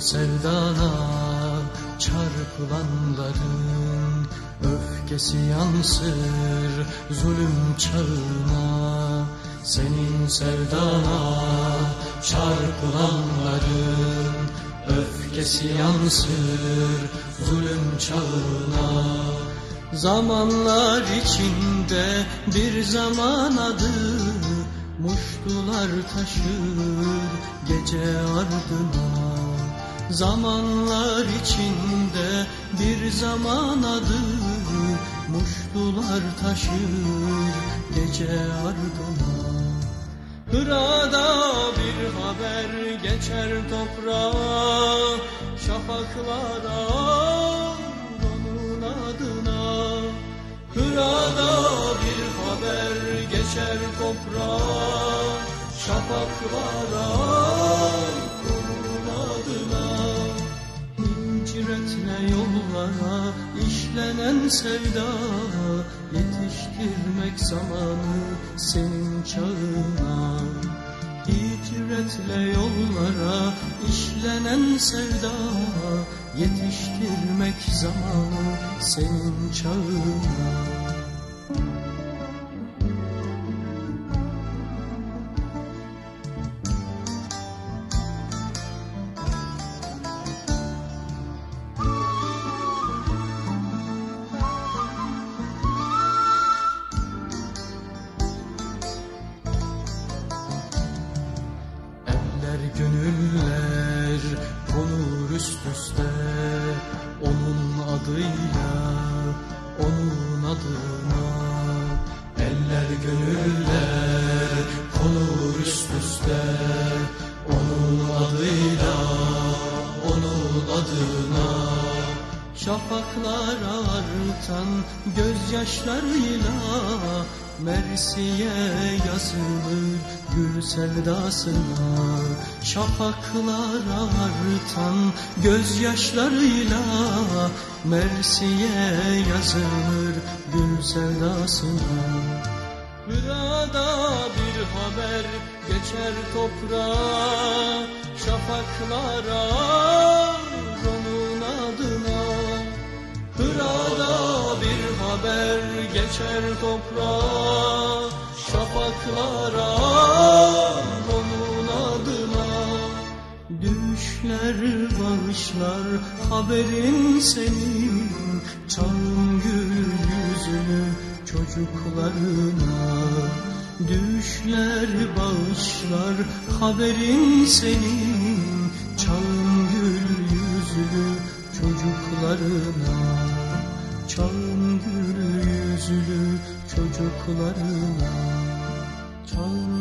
sevdana çarpılanların Öfkesi yansır zulüm çağına. Senin sevdana çarpılanların Öfkesi yansır zulüm çağına. Zamanlar içinde bir zaman adı Muştular taşır gece ardına Zamanlar içinde bir zaman adı Muştular taşır gece ardına. Hırada bir haber geçer toprağa Şafaklara onun adına. Hırada bir haber geçer toprağa Şafaklara işlenen sevda Yetiştirmek zamanı senin çağına. Hicretle yollara işlenen sevda Yetiştirmek zamanı senin çağına gönüller konur üst üste. Onun adıyla, onun adına Eller gönüller konur üst üste. Onun adıyla, onun adına Şafaklar artan gözyaşlarıyla Mersiye yazılır gül sevdasına Şafaklar artan gözyaşlarıyla Mersiye yazılır gül sevdasına. Hırada bir haber geçer toprağa Şafaklara onun adına. Hırada bir haber geçer toprağa Şafaklara Düşler bağışlar haberin senin. Çağın gül yüzünü çocuklarına Düşler bağışlar haberin senin. Çağın gül yüzünü çocuklarına Çağın gül yüzlü çocuklarına Çağın gül